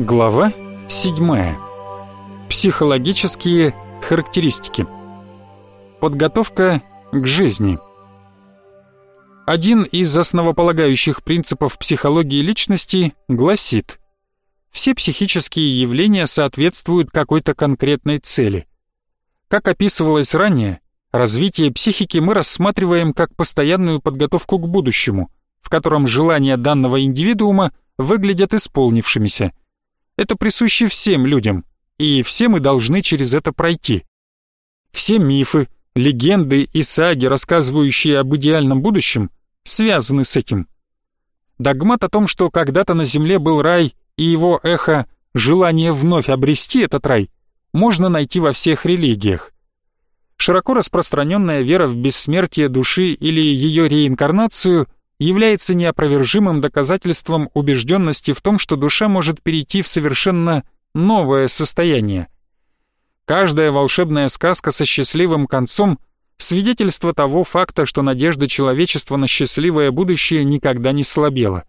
Глава 7. Психологические характеристики. Подготовка к жизни. Один из основополагающих принципов психологии личности гласит: все психические явления соответствуют какой-то конкретной цели. Как описывалось ранее, развитие психики мы рассматриваем как постоянную подготовку к будущему, в котором желания данного индивидуума выглядят исполнившимися – это присуще всем людям, и все мы должны через это пройти. Все мифы, легенды и саги, рассказывающие об идеальном будущем, связаны с этим. Догмат о том, что когда-то на земле был рай, и его эхо «желание вновь обрести этот рай» можно найти во всех религиях. Широко распространенная вера в бессмертие души или ее реинкарнацию – является неопровержимым доказательством убежденности в том, что душа может перейти в совершенно новое состояние. Каждая волшебная сказка со счастливым концом – свидетельство того факта, что надежда человечества на счастливое будущее никогда не слабела.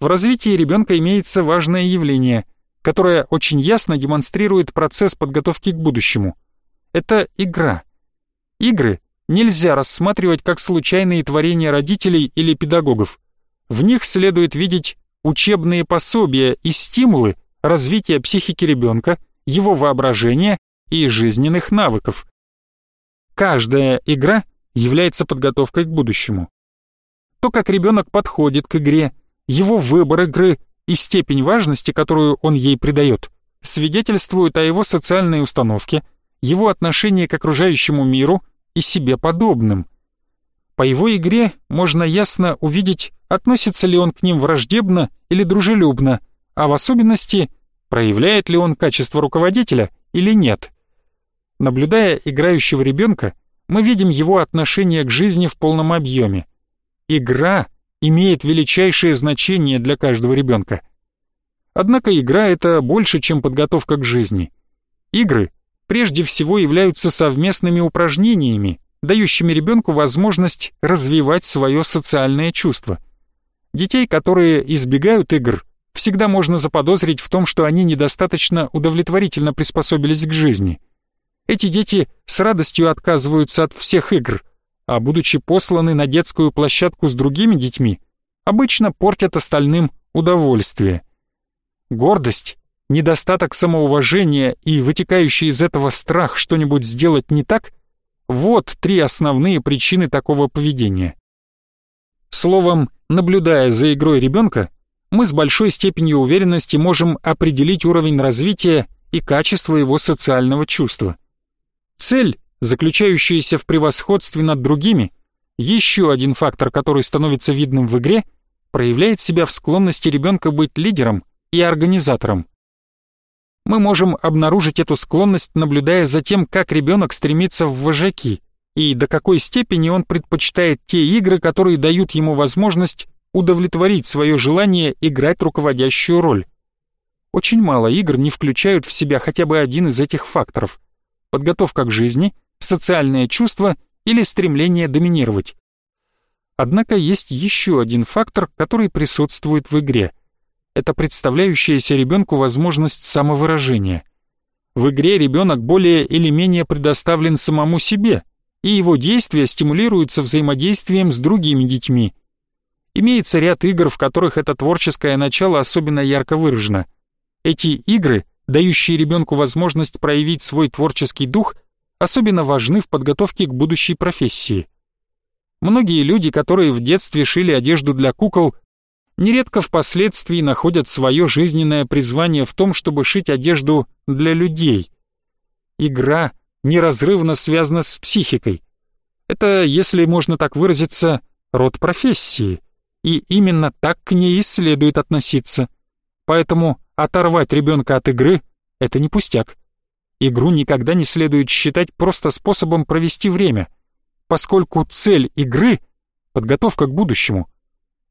В развитии ребенка имеется важное явление, которое очень ясно демонстрирует процесс подготовки к будущему. Это игра. Игры нельзя рассматривать как случайные творения родителей или педагогов. В них следует видеть учебные пособия и стимулы развития психики ребенка, его воображения и жизненных навыков. Каждая игра является подготовкой к будущему. То, как ребенок подходит к игре, его выбор игры и степень важности, которую он ей придает, свидетельствуют о его социальной установке, его отношении к окружающему миру – и себе подобным. По его игре можно ясно увидеть, относится ли он к ним враждебно или дружелюбно, а в особенности, проявляет ли он качество руководителя или нет. Наблюдая играющего ребенка, мы видим его отношение к жизни в полном объеме. Игра имеет величайшее значение для каждого ребенка. Однако игра — это больше, чем подготовка к жизни. Игры прежде всего являются совместными упражнениями, дающими ребенку возможность развивать свое социальное чувство. Детей, которые избегают игр, всегда можно заподозрить в том, что они недостаточно удовлетворительно приспособились к жизни. Эти дети с радостью отказываются от всех игр, а будучи посланы на детскую площадку с другими детьми, обычно портят остальным удовольствие. Гордость недостаток самоуважения и вытекающий из этого страх что-нибудь сделать не так – вот три основные причины такого поведения. Словом, наблюдая за игрой ребенка, мы с большой степенью уверенности можем определить уровень развития и качество его социального чувства. Цель, заключающаяся в превосходстве над другими, еще один фактор, который становится видным в игре, проявляет себя в склонности ребенка быть лидером и организатором мы можем обнаружить эту склонность, наблюдая за тем, как ребенок стремится в вожаки и до какой степени он предпочитает те игры, которые дают ему возможность удовлетворить свое желание играть руководящую роль. Очень мало игр не включают в себя хотя бы один из этих факторов. Подготовка к жизни, социальное чувство или стремление доминировать. Однако есть еще один фактор, который присутствует в игре – это представляющаяся ребенку возможность самовыражения. В игре ребенок более или менее предоставлен самому себе, и его действия стимулируются взаимодействием с другими детьми. Имеется ряд игр, в которых это творческое начало особенно ярко выражено. Эти игры, дающие ребенку возможность проявить свой творческий дух, особенно важны в подготовке к будущей профессии. Многие люди, которые в детстве шили одежду для кукол, нередко впоследствии находят свое жизненное призвание в том, чтобы шить одежду для людей. Игра неразрывно связана с психикой. Это, если можно так выразиться, род профессии, и именно так к ней и следует относиться. Поэтому оторвать ребенка от игры — это не пустяк. Игру никогда не следует считать просто способом провести время, поскольку цель игры — подготовка к будущему —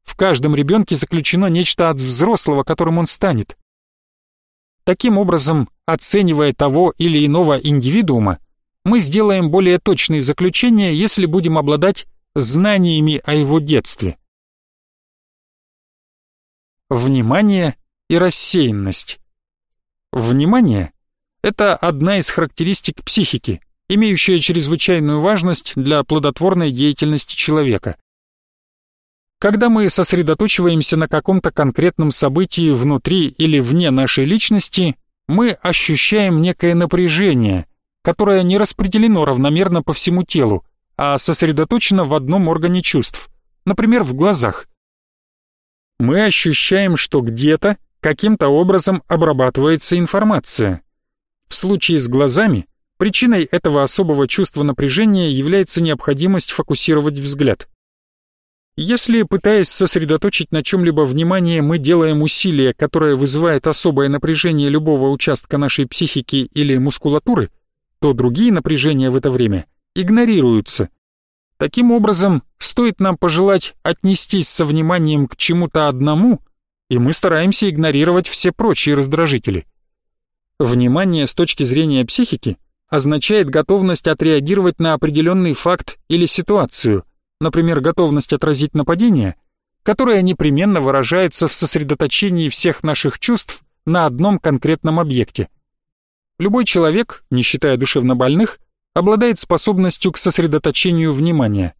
в каждом ребенке заключено нечто от взрослого, которым он станет. Таким образом, оценивая того или иного индивидуума, мы сделаем более точные заключения, если будем обладать знаниями о его детстве. Внимание и рассеянность. Внимание – это одна из характеристик психики, имеющая чрезвычайную важность для плодотворной деятельности человека. Когда мы сосредоточиваемся на каком-то конкретном событии внутри или вне нашей личности, мы ощущаем некое напряжение, которое не распределено равномерно по всему телу, а сосредоточено в одном органе чувств, например, в глазах. Мы ощущаем, что где-то каким-то образом обрабатывается информация. В случае с глазами причиной этого особого чувства напряжения является необходимость фокусировать взгляд. Если, пытаясь сосредоточить на чем-либо внимание, мы делаем усилие, которое вызывает особое напряжение любого участка нашей психики или мускулатуры, то другие напряжения в это время игнорируются. Таким образом, стоит нам пожелать отнестись со вниманием к чему-то одному, и мы стараемся игнорировать все прочие раздражители. Внимание с точки зрения психики означает готовность отреагировать на определенный факт или ситуацию, например, готовность отразить нападение, которое непременно выражается в сосредоточении всех наших чувств на одном конкретном объекте. Любой человек, не считая душевнобольных, обладает способностью к сосредоточению внимания.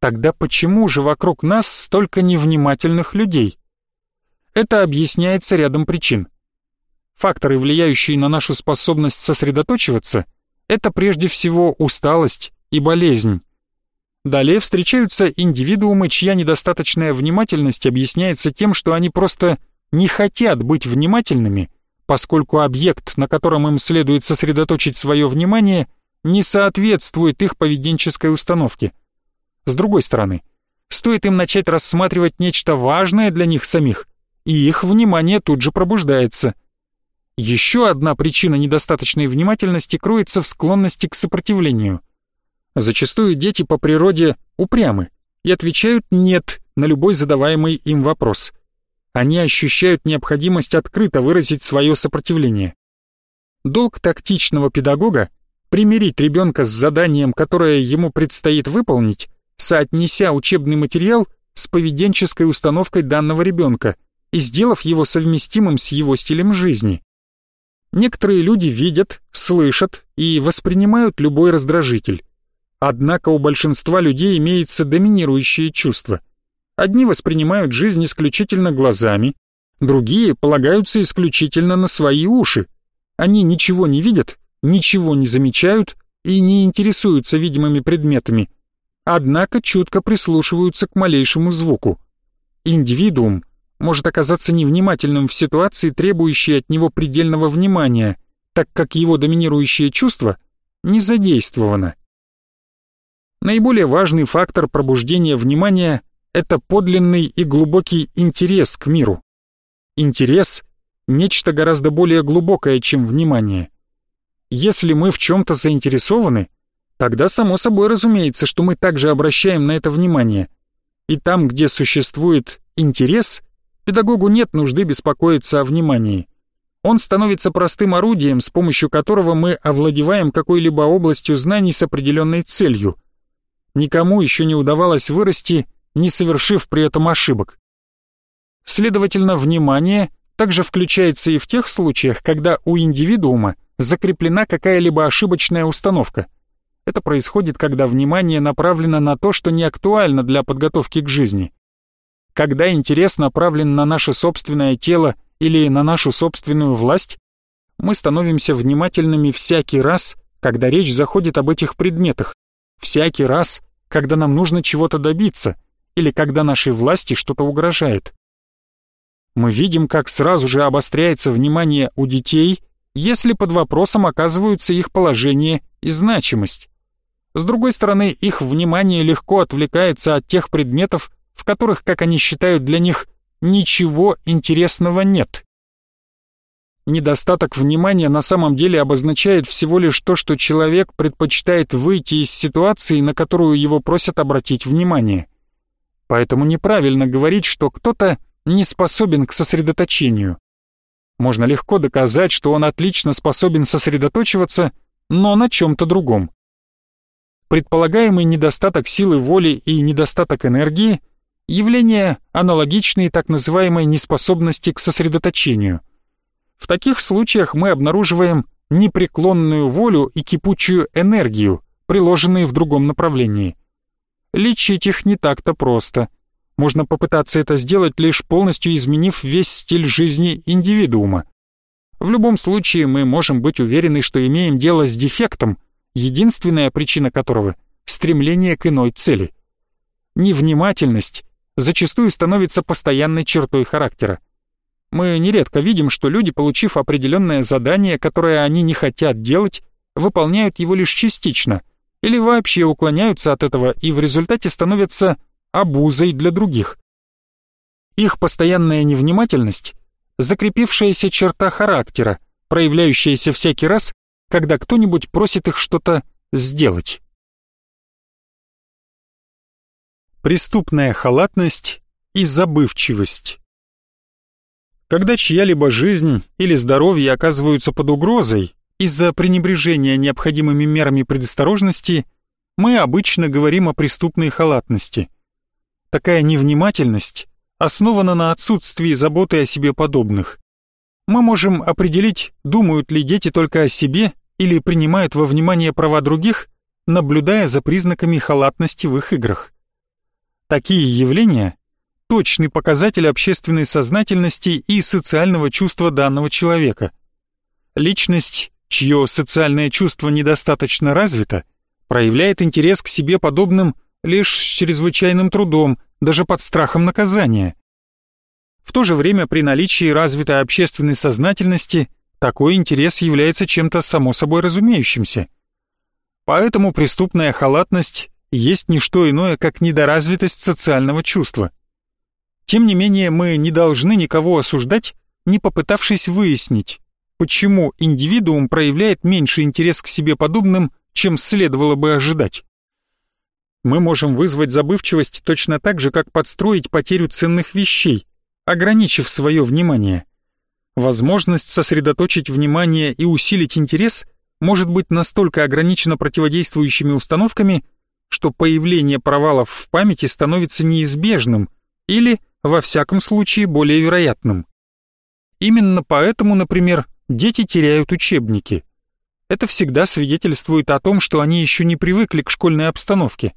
Тогда почему же вокруг нас столько невнимательных людей? Это объясняется рядом причин. Факторы, влияющие на нашу способность сосредоточиваться, это прежде всего усталость и болезнь. Далее встречаются индивидуумы, чья недостаточная внимательность объясняется тем, что они просто не хотят быть внимательными, поскольку объект, на котором им следует сосредоточить свое внимание – не соответствует их поведенческой установке. С другой стороны, стоит им начать рассматривать нечто важное для них самих, и их внимание тут же пробуждается. Еще одна причина недостаточной внимательности кроется в склонности к сопротивлению. Зачастую дети по природе упрямы и отвечают «нет» на любой задаваемый им вопрос. Они ощущают необходимость открыто выразить свое сопротивление. Долг тактичного педагога примирить ребенка с заданием, которое ему предстоит выполнить, соотнеся учебный материал с поведенческой установкой данного ребенка и сделав его совместимым с его стилем жизни. Некоторые люди видят, слышат и воспринимают любой раздражитель. Однако у большинства людей имеется доминирующее чувство. Одни воспринимают жизнь исключительно глазами, другие полагаются исключительно на свои уши. Они ничего не видят ничего не замечают и не интересуются видимыми предметами, однако чутко прислушиваются к малейшему звуку. Индивидуум может оказаться невнимательным в ситуации, требующей от него предельного внимания, так как его доминирующее чувство не задействовано. Наиболее важный фактор пробуждения внимания – это подлинный и глубокий интерес к миру. Интерес – нечто гораздо более глубокое, чем внимание. Если мы в чем-то заинтересованы, тогда само собой разумеется, что мы также обращаем на это внимание. И там, где существует интерес, педагогу нет нужды беспокоиться о внимании. Он становится простым орудием, с помощью которого мы овладеваем какой-либо областью знаний с определенной целью. Никому еще не удавалось вырасти, не совершив при этом ошибок. Следовательно, внимание также включается и в тех случаях, когда у индивидуума закреплена какая-либо ошибочная установка. Это происходит, когда внимание направлено на то, что не актуально для подготовки к жизни. Когда интерес направлен на наше собственное тело или на нашу собственную власть, мы становимся внимательными всякий раз, когда речь заходит об этих предметах, всякий раз, когда нам нужно чего-то добиться или когда нашей власти что-то угрожает. Мы видим, как сразу же обостряется внимание у детей – если под вопросом оказываются их положение и значимость. С другой стороны, их внимание легко отвлекается от тех предметов, в которых, как они считают, для них ничего интересного нет. Недостаток внимания на самом деле обозначает всего лишь то, что человек предпочитает выйти из ситуации, на которую его просят обратить внимание. Поэтому неправильно говорить, что кто-то не способен к сосредоточению. Можно легко доказать, что он отлично способен сосредоточиваться, но на чем-то другом. Предполагаемый недостаток силы воли и недостаток энергии – явления, аналогичные так называемой неспособности к сосредоточению. В таких случаях мы обнаруживаем непреклонную волю и кипучую энергию, приложенные в другом направлении. Лечить их не так-то просто. Можно попытаться это сделать, лишь полностью изменив весь стиль жизни индивидуума. В любом случае мы можем быть уверены, что имеем дело с дефектом, единственная причина которого — стремление к иной цели. Невнимательность зачастую становится постоянной чертой характера. Мы нередко видим, что люди, получив определенное задание, которое они не хотят делать, выполняют его лишь частично или вообще уклоняются от этого и в результате становятся обузой для других. Их постоянная невнимательность — закрепившаяся черта характера, проявляющаяся всякий раз, когда кто-нибудь просит их что-то сделать. Преступная халатность и забывчивость когда чья-либо жизнь или здоровье оказываются под угрозой из-за пренебрежения необходимыми мерами предосторожности, мы обычно говорим о преступной халатности. Такая невнимательность основана на отсутствии заботы о себе подобных. Мы можем определить, думают ли дети только о себе или принимают во внимание права других, наблюдая за признаками халатности в их играх. Такие явления точный показатель общественной сознательности и социального чувства данного человека. Личность, чье социальное чувство недостаточно развито, проявляет интерес к себе подобным лишь с чрезвычайным трудом, даже под страхом наказания. В то же время при наличии развитой общественной сознательности такой интерес является чем-то само собой разумеющимся. Поэтому преступная халатность есть не что иное, как недоразвитость социального чувства – тем не менее, мы не должны никого осуждать, не попытавшись выяснить, почему индивидуум проявляет меньше интерес к себе подобным, чем следовало бы ожидать. Мы можем вызвать забывчивость точно так же, как подстроить потерю ценных вещей, ограничив свое внимание. Возможность сосредоточить внимание и усилить интерес может быть настолько ограничена противодействующими установками, что появление провалов в памяти становится неизбежным или – во всяком случае более вероятным. Именно поэтому, например, дети теряют учебники. Это всегда свидетельствует о том, что они еще не привыкли к школьной обстановке.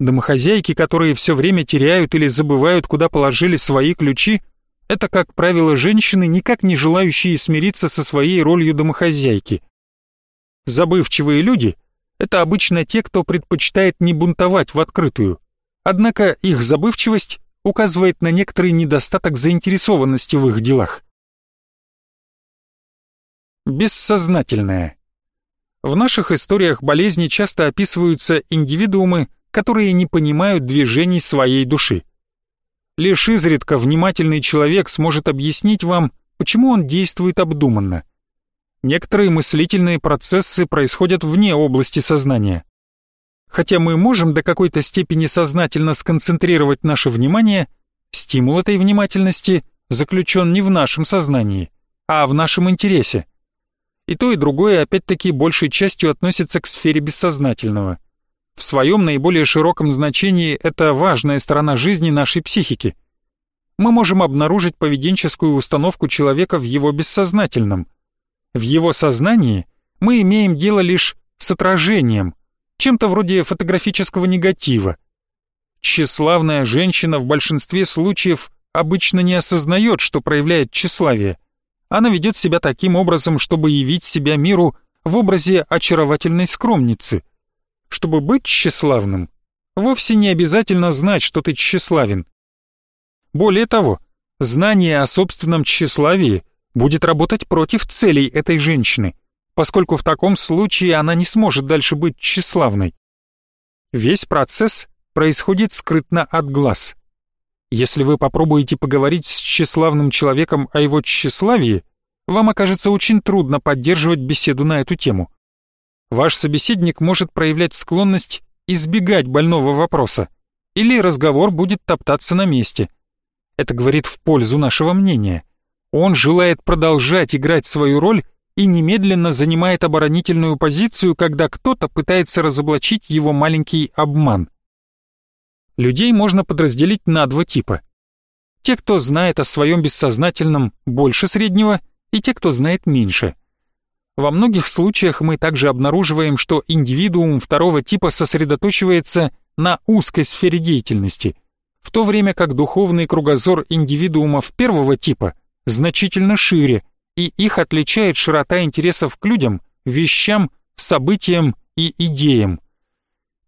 Домохозяйки, которые все время теряют или забывают, куда положили свои ключи, это, как правило, женщины, никак не желающие смириться со своей ролью домохозяйки. Забывчивые люди — это обычно те, кто предпочитает не бунтовать в открытую. Однако их забывчивость указывает на некоторый недостаток заинтересованности в их делах. Бессознательное. В наших историях болезни часто описываются индивидуумы, которые не понимают движений своей души. Лишь изредка внимательный человек сможет объяснить вам, почему он действует обдуманно. Некоторые мыслительные процессы происходят вне области сознания. Хотя мы можем до какой-то степени сознательно сконцентрировать наше внимание, стимул этой внимательности заключен не в нашем сознании, а в нашем интересе. И то, и другое опять-таки большей частью относится к сфере бессознательного. В своем наиболее широком значении это важная сторона жизни нашей психики. Мы можем обнаружить поведенческую установку человека в его бессознательном. В его сознании мы имеем дело лишь с отражением – чем-то вроде фотографического негатива. Тщеславная женщина в большинстве случаев обычно не осознает, что проявляет тщеславие. Она ведет себя таким образом, чтобы явить себя миру в образе очаровательной скромницы. Чтобы быть тщеславным, вовсе не обязательно знать, что ты тщеславен. Более того, знание о собственном тщеславии будет работать против целей этой женщины поскольку в таком случае она не сможет дальше быть тщеславной. Весь процесс происходит скрытно от глаз. Если вы попробуете поговорить с тщеславным человеком о его тщеславии, вам окажется очень трудно поддерживать беседу на эту тему. Ваш собеседник может проявлять склонность избегать больного вопроса, или разговор будет топтаться на месте. Это говорит в пользу нашего мнения. Он желает продолжать играть свою роль и немедленно занимает оборонительную позицию, когда кто-то пытается разоблачить его маленький обман. Людей можно подразделить на два типа. Те, кто знает о своем бессознательном больше среднего, и те, кто знает меньше. Во многих случаях мы также обнаруживаем, что индивидуум второго типа сосредоточивается на узкой сфере деятельности, в то время как духовный кругозор индивидуумов первого типа значительно шире, и их отличает широта интересов к людям, вещам, событиям и идеям.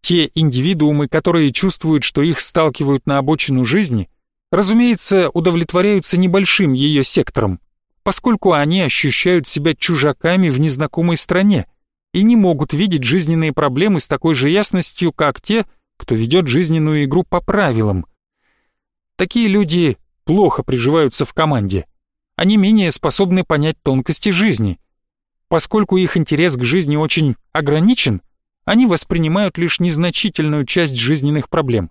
Те индивидуумы, которые чувствуют, что их сталкивают на обочину жизни, разумеется, удовлетворяются небольшим ее сектором, поскольку они ощущают себя чужаками в незнакомой стране и не могут видеть жизненные проблемы с такой же ясностью, как те, кто ведет жизненную игру по правилам. Такие люди плохо приживаются в команде. Они менее способны понять тонкости жизни. Поскольку их интерес к жизни очень ограничен – они воспринимают лишь незначительную часть жизненных проблем.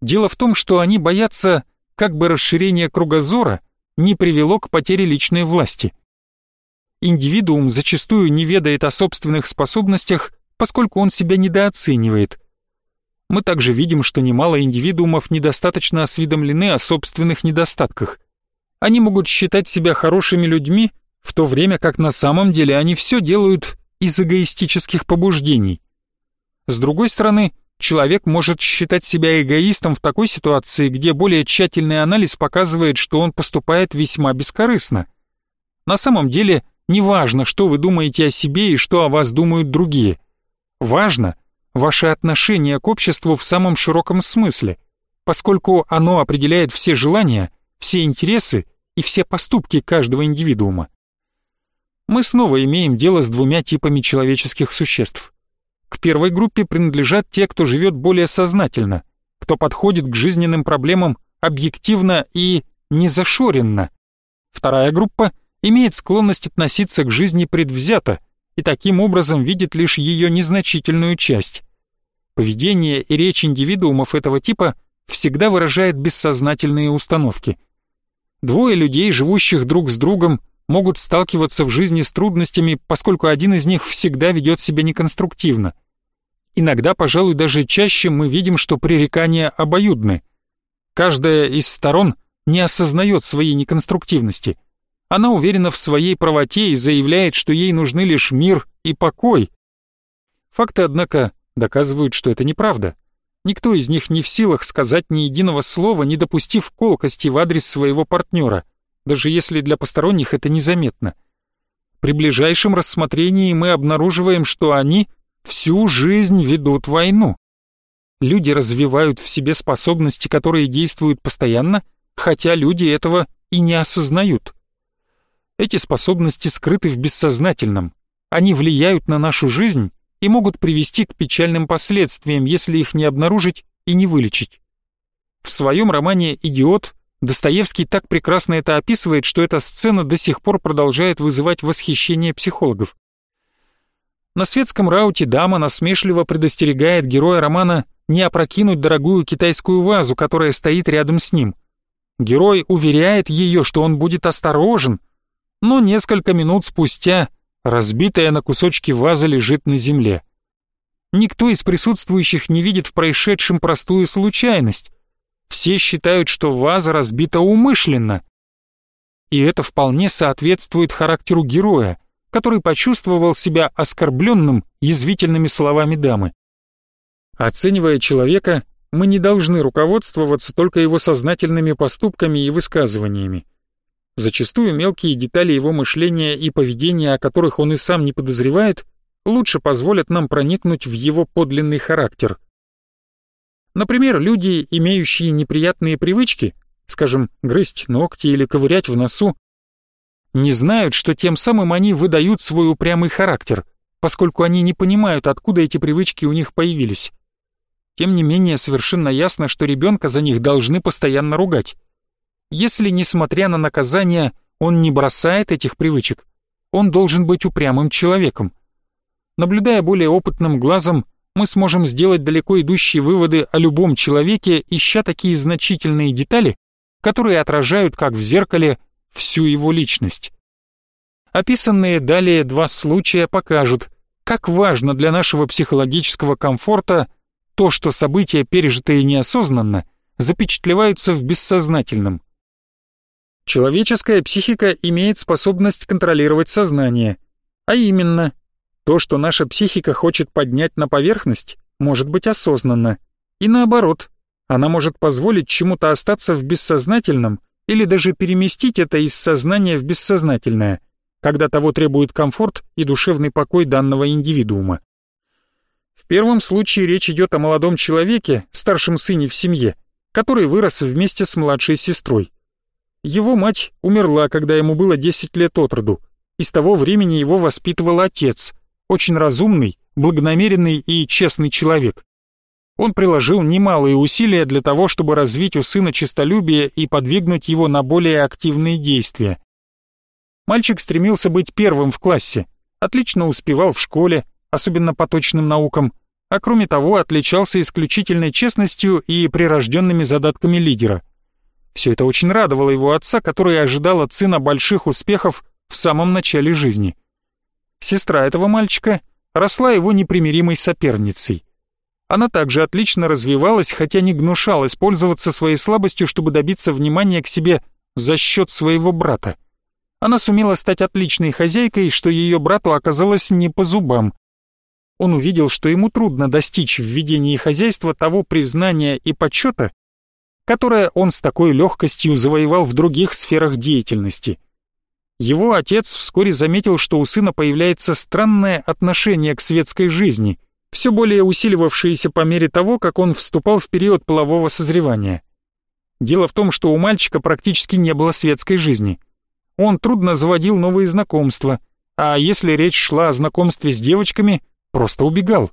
Дело в том, что они боятся, как бы расширение кругозора не привело к потере личной власти. Индивидуум зачастую не ведает о собственных способностях, поскольку он себя недооценивает. Мы также видим, что немало индивидуумов недостаточно осведомлены о собственных недостатках. Они могут считать себя хорошими людьми, в то время как на самом деле они все делают из эгоистических побуждений. С другой стороны, человек может считать себя эгоистом в такой ситуации, где более тщательный анализ показывает, что он поступает весьма бескорыстно. На самом деле, не важно, что вы думаете о себе и что о вас думают другие. Важно ваше отношение к обществу в самом широком смысле, поскольку оно определяет все желания, все интересы и все поступки каждого индивидуума мы снова имеем дело с двумя типами человеческих существ. К первой группе принадлежат те, кто живет более сознательно, кто подходит к жизненным проблемам объективно и незашоренно. Вторая группа имеет склонность относиться к жизни предвзято и таким образом видит лишь ее незначительную часть. Поведение и речь индивидуумов этого типа всегда выражает бессознательные установки. Двое людей, живущих друг с другом, могут сталкиваться в жизни с трудностями, поскольку один из них всегда ведет себя неконструктивно. Иногда, пожалуй, даже чаще мы видим, что пререкания обоюдны. Каждая из сторон не осознает своей неконструктивности. Она уверена в своей правоте и заявляет, что ей нужны лишь мир и покой. Факты, однако, доказывают, что это неправда. Никто из них не в силах сказать ни единого слова, не допустив колкости в адрес своего партнера – даже если для посторонних это незаметно. При ближайшем рассмотрении мы обнаруживаем, что они всю жизнь ведут войну. Люди развивают в себе способности, которые действуют постоянно, хотя люди этого и не осознают. Эти способности скрыты в бессознательном. Они влияют на нашу жизнь и могут привести к печальным последствиям, если их не обнаружить и не вылечить. В своем романе «Идиот» Достоевский так прекрасно это описывает, что эта сцена до сих пор продолжает вызывать восхищение психологов. На светском рауте дама насмешливо предостерегает героя романа не опрокинуть дорогую китайскую вазу, которая стоит рядом с ним. Герой уверяет ее, что он будет осторожен, но несколько минут спустя разбитая на кусочки ваза лежит на земле. Никто из присутствующих не видит в происшедшем простую случайность. Все считают, что ваза разбита умышленно. И это вполне соответствует характеру героя, который почувствовал себя оскорбленным язвительными словами дамы. Оценивая человека, мы не должны руководствоваться только его сознательными поступками и высказываниями. Зачастую мелкие детали его мышления и поведения, о которых он и сам не подозревает, лучше позволят нам проникнуть в его подлинный характер – Например, люди, имеющие неприятные привычки, скажем, грызть ногти или ковырять в носу, не знают, что тем самым они выдают свой упрямый характер, поскольку они не понимают, откуда эти привычки у них появились. Тем не менее, совершенно ясно, что ребенка за них должны постоянно ругать. Если, несмотря на наказание, он не бросает этих привычек, он должен быть упрямым человеком. Наблюдая более опытным глазом, мы сможем сделать далеко идущие выводы о любом человеке, ища такие значительные детали, которые отражают, как в зеркале, всю его личность. Описанные далее два случая покажут, как важно для нашего психологического комфорта то, что события, пережитые неосознанно, запечатлеваются в бессознательном. Человеческая психика имеет способность контролировать сознание, а именно, то, что наша психика хочет поднять на поверхность, может быть осознанно, и наоборот, она может позволить чему-то остаться в бессознательном или даже переместить это из сознания в бессознательное, когда того требует комфорт и душевный покой данного индивидуума. В первом случае речь идет о молодом человеке, старшем сыне в семье, который вырос вместе с младшей сестрой. Его мать умерла, когда ему было 10 лет от роду, и с того времени его воспитывал отец, очень разумный, благонамеренный и честный человек. Он приложил немалые усилия для того, чтобы развить у сына честолюбие и подвигнуть его на более активные действия. Мальчик стремился быть первым в классе, отлично успевал в школе, особенно по точным наукам, а кроме того отличался исключительной честностью и прирожденными задатками лидера – все это очень радовало его отца, который ожидал от сына больших успехов в самом начале жизни. Сестра этого мальчика росла его непримиримой соперницей. Она также отлично развивалась, хотя не гнушалась пользоваться своей слабостью, чтобы добиться внимания к себе за счет своего брата. Она сумела стать отличной хозяйкой, что ее брату оказалось не по зубам. Он увидел, что ему трудно достичь в ведении хозяйства того признания и почета, которое он с такой легкостью завоевал в других сферах деятельности. Его отец вскоре заметил, что у сына появляется странное отношение к светской жизни, все более усиливавшееся по мере того, как он вступал в период полового созревания. Дело в том, что у мальчика практически не было светской жизни. Он трудно заводил новые знакомства, а если речь шла о знакомстве с девочками, просто убегал.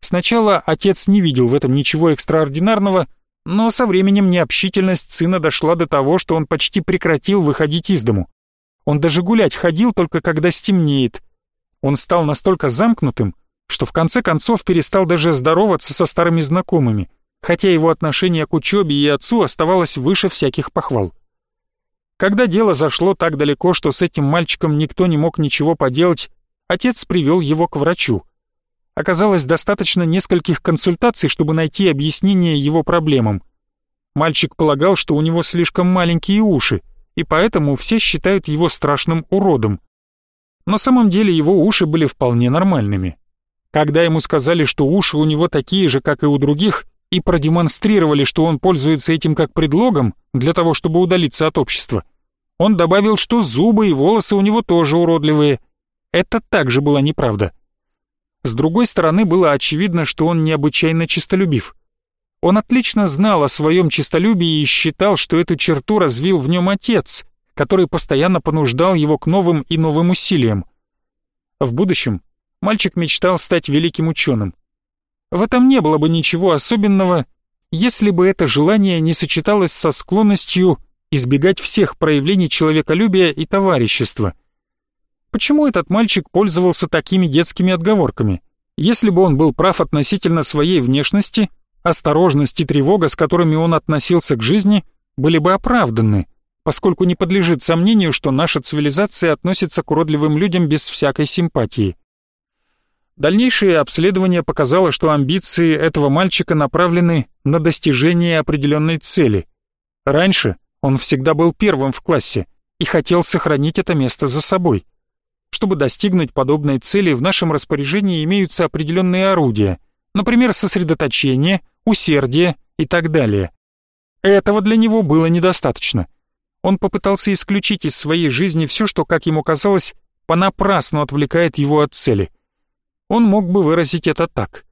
Сначала отец не видел в этом ничего экстраординарного, но со временем необщительность сына дошла до того, что он почти прекратил выходить из дому. Он даже гулять ходил только когда стемнеет. Он стал настолько замкнутым, что в конце концов перестал даже здороваться со старыми знакомыми, хотя его отношение к учебе и отцу оставалось выше всяких похвал. Когда дело зашло так далеко, что с этим мальчиком никто не мог ничего поделать, отец привел его к врачу — Оказалось, достаточно нескольких консультаций, чтобы найти объяснение его проблемам. Мальчик полагал, что у него слишком маленькие уши, и поэтому все считают его страшным уродом. На самом деле его уши были вполне нормальными. Когда ему сказали, что уши у него такие же, как и у других, и продемонстрировали, что он пользуется этим как предлогом для того, чтобы удалиться от общества, он добавил, что зубы и волосы у него тоже уродливые. Это также была неправда. С другой стороны, было очевидно, что он необычайно честолюбив. Он отлично знал о своем честолюбии и считал, что эту черту развил в нем отец, который постоянно понуждал его к новым и новым усилиям. В будущем мальчик мечтал стать великим ученым. В этом не было бы ничего особенного, если бы это желание не сочеталось со склонностью избегать всех проявлений человеколюбия и товарищества – Почему этот мальчик пользовался такими детскими отговорками? Если бы он был прав относительно своей внешности, осторожность и тревога, с которыми он относился к жизни, были бы оправданы, поскольку не подлежит сомнению, что наша цивилизация относится к уродливым людям без всякой симпатии. Дальнейшее обследование показало, что амбиции этого мальчика направлены на достижение определенной цели. Раньше он всегда был первым в классе и хотел сохранить это место за собой. Чтобы достигнуть подобной цели, в нашем распоряжении имеются определенные орудия, например, сосредоточение, усердие и так далее. Этого для него было недостаточно. Он попытался исключить из своей жизни все, что, как ему казалось, понапрасну отвлекает его от цели. Он мог бы выразить это так.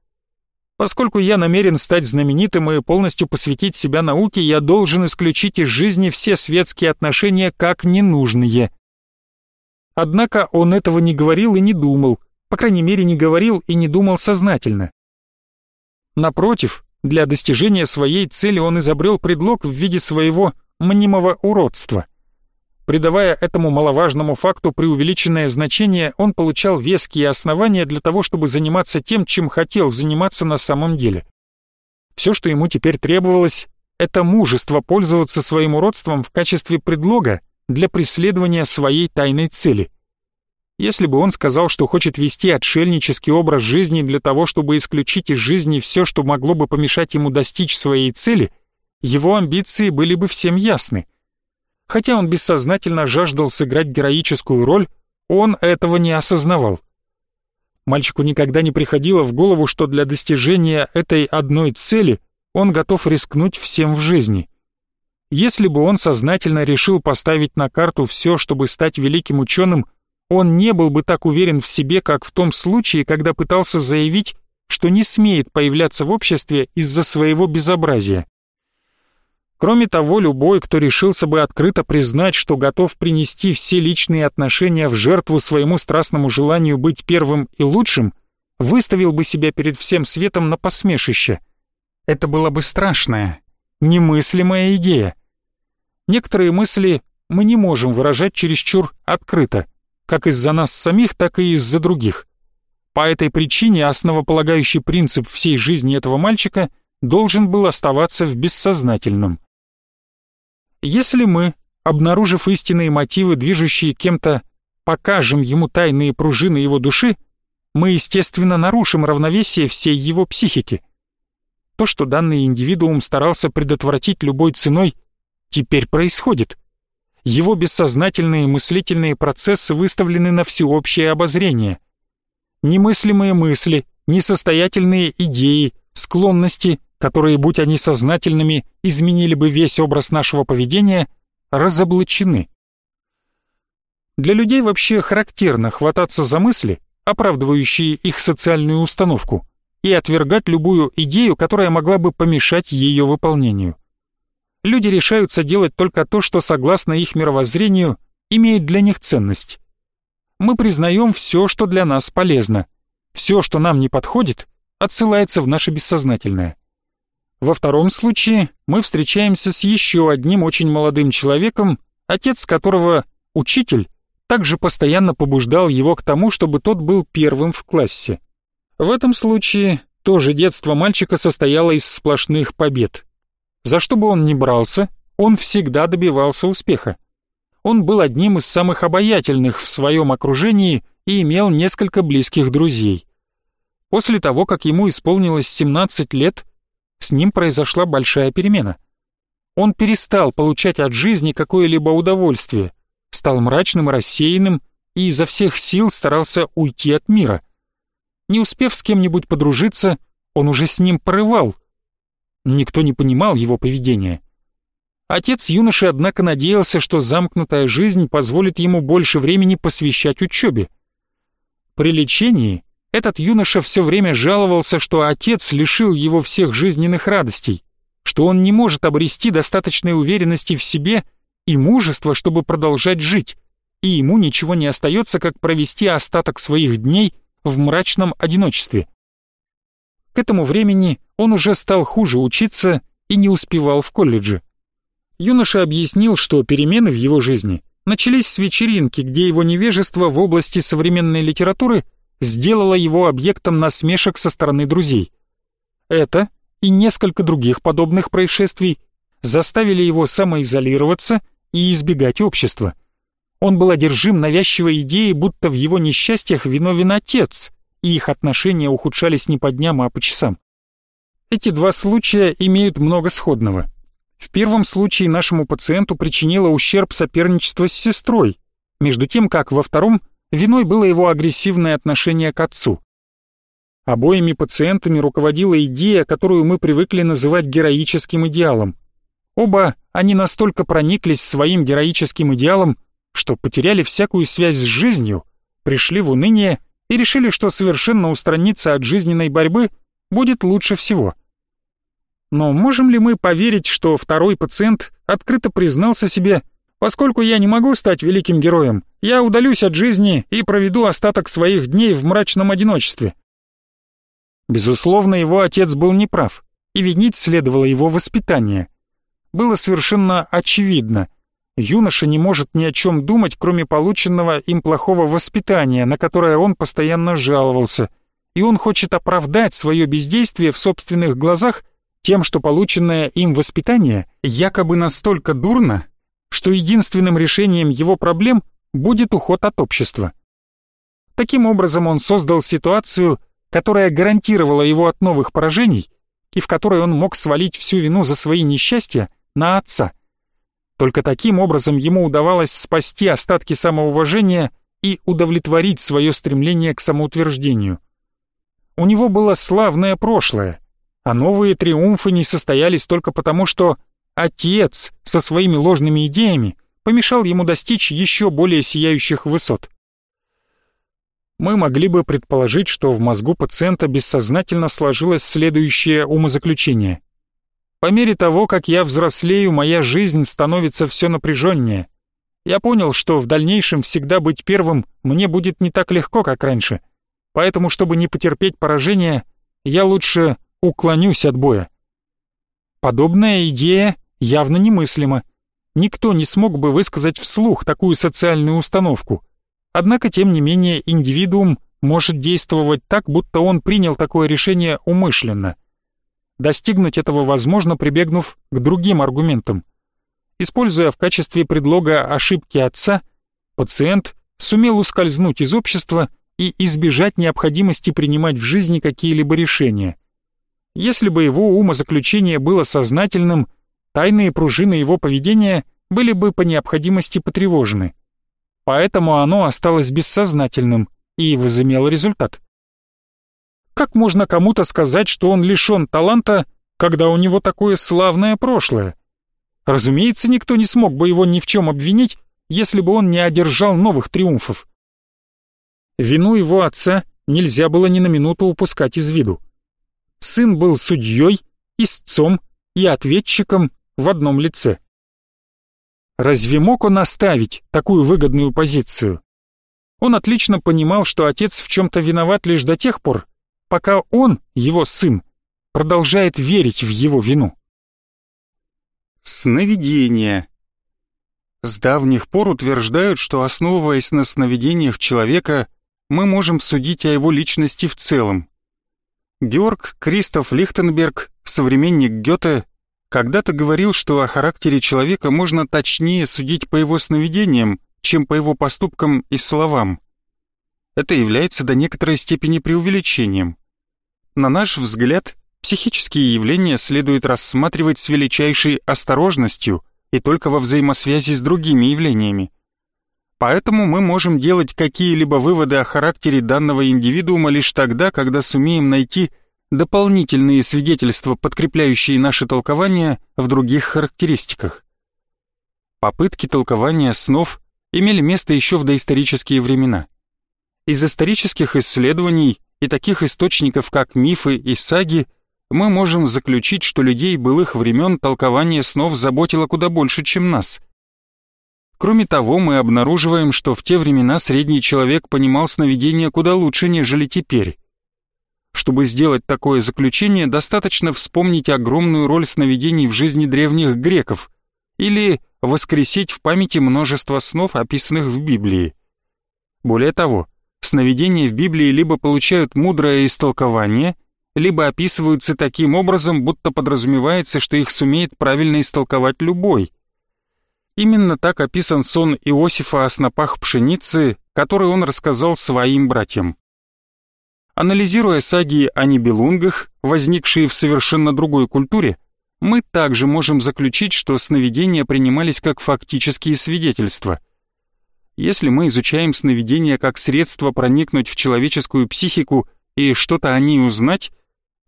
Поскольку я намерен стать знаменитым и полностью посвятить себя науке, я должен исключить из жизни все светские отношения как ненужные. Однако он этого не говорил и не думал, по крайней мере не говорил и не думал сознательно. Напротив, для достижения своей цели он изобрел предлог в виде своего мнимого уродства. Придавая этому маловажному факту преувеличенное значение, он получал веские основания для того, чтобы заниматься тем, чем хотел заниматься на самом деле. Все, что ему теперь требовалось, это мужество пользоваться своим уродством в качестве предлога для преследования своей тайной цели. Если бы он сказал, что хочет вести отшельнический образ жизни для того, чтобы исключить из жизни все, что могло бы помешать ему достичь своей цели, его амбиции были бы всем ясны. Хотя он бессознательно жаждал сыграть героическую роль, он этого не осознавал. Мальчику никогда не приходило в голову, что для достижения этой одной цели он готов рискнуть всем в жизни. Если бы он сознательно решил поставить на карту все, чтобы стать великим ученым, он не был бы так уверен в себе, как в том случае, когда пытался заявить, что не смеет появляться в обществе из-за своего безобразия. Кроме того, любой, кто решился бы открыто признать, что готов принести все личные отношения в жертву своему страстному желанию быть первым и лучшим, выставил бы себя перед всем светом на посмешище. Это была бы страшная, немыслимая идея. Некоторые мысли мы не можем выражать чересчур открыто, как из-за нас самих, так и из-за других. По этой причине основополагающий принцип всей жизни этого мальчика должен был оставаться в бессознательном. Если мы, обнаружив истинные мотивы, движущие кем-то, покажем ему тайные пружины его души, мы, естественно, нарушим равновесие всей его психики. То, что данный индивидуум старался предотвратить любой ценой, теперь происходит. Его бессознательные мыслительные процессы выставлены на всеобщее обозрение. Немыслимые мысли, несостоятельные идеи, склонности, которые, будь они сознательными, изменили бы весь образ нашего поведения, разоблачены. Для людей вообще характерно хвататься за мысли, оправдывающие их социальную установку, и отвергать любую идею, которая могла бы помешать ее выполнению. Люди решаются делать только то, что, согласно их мировоззрению, имеет для них ценность. Мы признаем все, что для нас полезно. Все, что нам не подходит, отсылается в наше бессознательное. Во втором случае мы встречаемся с еще одним очень молодым человеком, отец которого, учитель, также постоянно побуждал его к тому, чтобы тот был первым в классе. В этом случае тоже детство мальчика состояло из сплошных побед. За что бы он ни брался, он всегда добивался успеха. Он был одним из самых обаятельных в своем окружении и имел несколько близких друзей. После того, как ему исполнилось 17 лет, с ним произошла большая перемена. Он перестал получать от жизни какое-либо удовольствие, стал мрачным и рассеянным и изо всех сил старался уйти от мира. Не успев с кем-нибудь подружиться, он уже с ним порывал. Никто не понимал его поведения. Отец юноши, однако, надеялся, что замкнутая жизнь позволит ему больше времени посвящать учебе. При лечении этот юноша все время жаловался, что отец лишил его всех жизненных радостей, что он не может обрести достаточной уверенности в себе и мужества, чтобы продолжать жить, и ему ничего не остается, как провести остаток своих дней в мрачном одиночестве. К этому времени он уже стал хуже учиться и не успевал в колледже. Юноша объяснил, что перемены в его жизни начались с вечеринки, где его невежество в области современной литературы сделала его объектом насмешек со стороны друзей. Это и несколько других подобных происшествий заставили его самоизолироваться и избегать общества. Он был одержим навязчивой идеей, будто в его несчастьях виновен отец, и их отношения ухудшались не по дням, а по часам. Эти два случая имеют много сходного. В первом случае нашему пациенту причинило ущерб соперничество с сестрой, между тем как во втором – Виной было его агрессивное отношение к отцу. Обоими пациентами руководила идея, которую мы привыкли называть героическим идеалом. Оба они настолько прониклись своим героическим идеалом, что потеряли всякую связь с жизнью, пришли в уныние и решили, что совершенно устраниться от жизненной борьбы будет лучше всего. Но можем ли мы поверить, что второй пациент открыто признался себе, Поскольку я не могу стать великим героем, я удалюсь от жизни и проведу остаток своих дней в мрачном одиночестве. Безусловно, его отец был неправ, и винить следовало его воспитание. Было совершенно очевидно, юноша не может ни о чем думать, кроме полученного им плохого воспитания, на которое он постоянно жаловался, и он хочет оправдать свое бездействие в собственных глазах тем, что полученное им воспитание якобы настолько дурно, что единственным решением его проблем будет уход от общества. Таким образом он создал ситуацию, которая гарантировала его от новых поражений и в которой он мог свалить всю вину за свои несчастья на отца. Только таким образом ему удавалось спасти остатки самоуважения и удовлетворить свое стремление к самоутверждению. У него было славное прошлое, а новые триумфы не состоялись только потому, что отец со своими ложными идеями помешал ему достичь еще более сияющих высот. Мы могли бы предположить, что в мозгу пациента бессознательно сложилось следующее умозаключение. По мере того, как я взрослею, моя жизнь становится все напряженнее. Я понял, что в дальнейшем всегда быть первым мне будет не так легко, как раньше. Поэтому, чтобы не потерпеть поражение, я лучше уклонюсь от боя. Подобная идея явно немыслима. Никто не смог бы высказать вслух такую социальную установку. Однако, тем не менее, индивидуум может действовать так, будто он принял такое решение умышленно. Достигнуть этого возможно, прибегнув к другим аргументам. Используя в качестве предлога ошибки отца, пациент сумел ускользнуть из общества и избежать необходимости принимать в жизни какие-либо решения. Если бы его умозаключение было сознательным, тайные пружины его поведения были бы по необходимости потревожены. Поэтому оно осталось бессознательным и возымело результат. Как можно кому-то сказать, что он лишен таланта, когда у него такое славное прошлое? Разумеется, никто не смог бы его ни в чем обвинить, если бы он не одержал новых триумфов. Вину его отца нельзя было ни на минуту упускать из виду. Сын был судьей, истцом и ответчиком в одном лице. Разве мог он оставить такую выгодную позицию? Он отлично понимал, что отец в чем-то виноват лишь до тех пор, пока он, его сын, продолжает верить в его вину. Сновидение. С давних пор утверждают, что основываясь на сновидениях человека, мы можем судить о его личности в целом. Георг Кристоф Лихтенберг, современник Гёте, когда-то говорил, что о характере человека можно точнее судить по его сновидениям, чем по его поступкам и словам. Это является до некоторой степени преувеличением. На наш взгляд, психические явления следует рассматривать с величайшей осторожностью и только во взаимосвязи с другими явлениями. Поэтому мы можем делать какие-либо выводы о характере данного индивидуума лишь тогда, когда сумеем найти дополнительные свидетельства, подкрепляющие наши толкования в других характеристиках. Попытки толкования снов имели место еще в доисторические времена. Из исторических исследований и таких источников, как мифы и саги, мы можем заключить, что людей былых времен толкование снов заботило куда больше, чем нас. Кроме того, мы обнаруживаем, что в те времена средний человек понимал сновидения куда лучше, нежели теперь. Чтобы сделать такое заключение, достаточно вспомнить огромную роль сновидений в жизни древних греков или воскресить в памяти множество снов, описанных в Библии. Более того, Сновидения в Библии либо получают мудрое истолкование, либо описываются таким образом, будто подразумевается, что их сумеет правильно истолковать любой. Именно так описан сон Иосифа о снопах пшеницы, который он рассказал своим братьям. Анализируя саги о небелунгах, возникшие в совершенно другой культуре, мы также можем заключить, что сновидения принимались как фактические свидетельства – если мы изучаем сновидения как средство проникнуть в человеческую психику и что-то о ней узнать,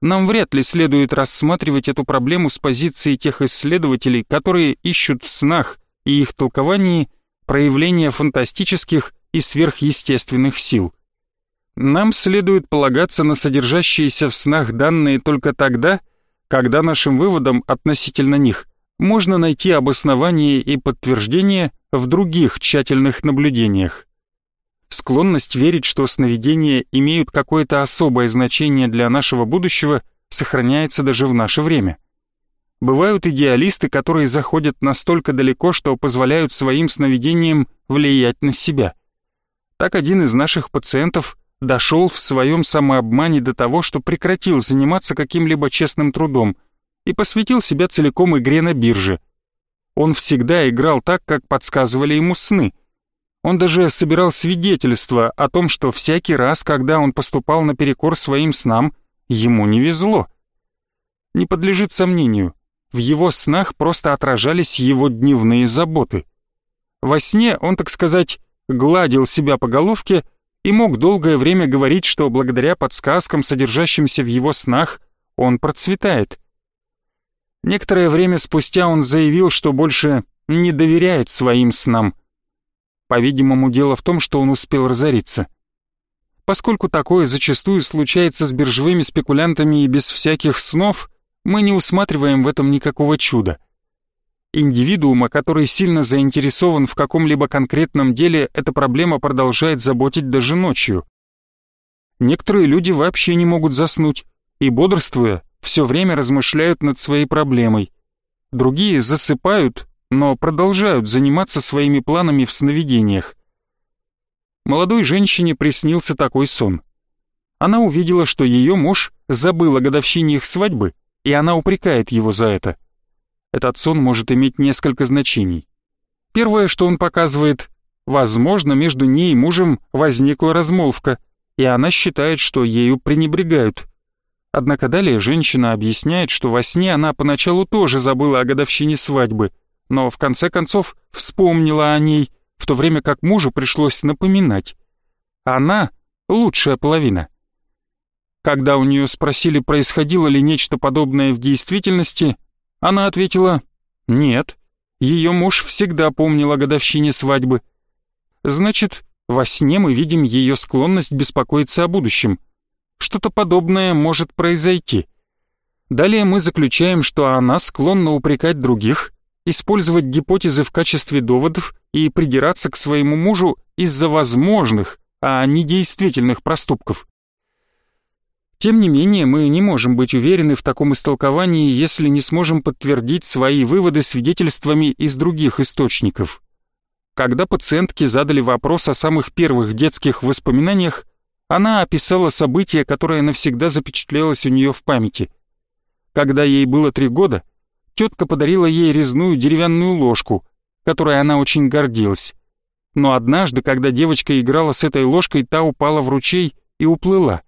нам вряд ли следует рассматривать эту проблему с позиции тех исследователей, которые ищут в снах и их толковании проявления фантастических и сверхъестественных сил. Нам следует полагаться на содержащиеся в снах данные только тогда, когда нашим выводам относительно них можно найти обоснование и подтверждение в других тщательных наблюдениях. Склонность верить, что сновидения имеют какое-то особое значение для нашего будущего, сохраняется даже в наше время. Бывают идеалисты, которые заходят настолько далеко, что позволяют своим сновидениям влиять на себя. Так один из наших пациентов дошел в своем самообмане до того, что прекратил заниматься каким-либо честным трудом и посвятил себя целиком игре на бирже – он всегда играл так, как подсказывали ему сны. Он даже собирал свидетельства о том, что всякий раз, когда он поступал наперекор своим снам, ему не везло. Не подлежит сомнению, в его снах просто отражались его дневные заботы. Во сне он, так сказать, гладил себя по головке и мог долгое время говорить, что благодаря подсказкам, содержащимся в его снах, он процветает. Некоторое время спустя он заявил, что больше не доверяет своим снам. По-видимому, дело в том, что он успел разориться. Поскольку такое зачастую случается с биржевыми спекулянтами и без всяких снов, мы не усматриваем в этом никакого чуда. Индивидуума, который сильно заинтересован в каком-либо конкретном деле, эта проблема продолжает заботить даже ночью. Некоторые люди вообще не могут заснуть и, бодрствуя, все время размышляют над своей проблемой. Другие засыпают, но продолжают заниматься своими планами в сновидениях. Молодой женщине приснился такой сон. Она увидела, что ее муж забыл о годовщине их свадьбы, и она упрекает его за это. Этот сон может иметь несколько значений. Первое, что он показывает, возможно, между ней и мужем возникла размолвка, и она считает, что ею пренебрегают. Однако далее женщина объясняет, что во сне она поначалу тоже забыла о годовщине свадьбы, но в конце концов вспомнила о ней, в то время как мужу пришлось напоминать. Она — лучшая половина. Когда у нее спросили, происходило ли нечто подобное в действительности, она ответила «нет». Ее муж всегда помнил о годовщине свадьбы. Значит, во сне мы видим ее склонность беспокоиться о будущем — что-то подобное может произойти. Далее мы заключаем, что она склонна упрекать других, использовать гипотезы в качестве доводов и придираться к своему мужу из-за возможных, а не действительных проступков. Тем не менее, мы не можем быть уверены в таком истолковании, если не сможем подтвердить свои выводы свидетельствами из других источников. Когда пациентке задали вопрос о самых первых детских воспоминаниях, она описала событие, которое навсегда запечатлелось у нее в памяти. Когда ей было три года, тетка подарила ей резную деревянную ложку, которой она очень гордилась. Но однажды, когда девочка играла с этой ложкой, та упала в ручей и уплыла.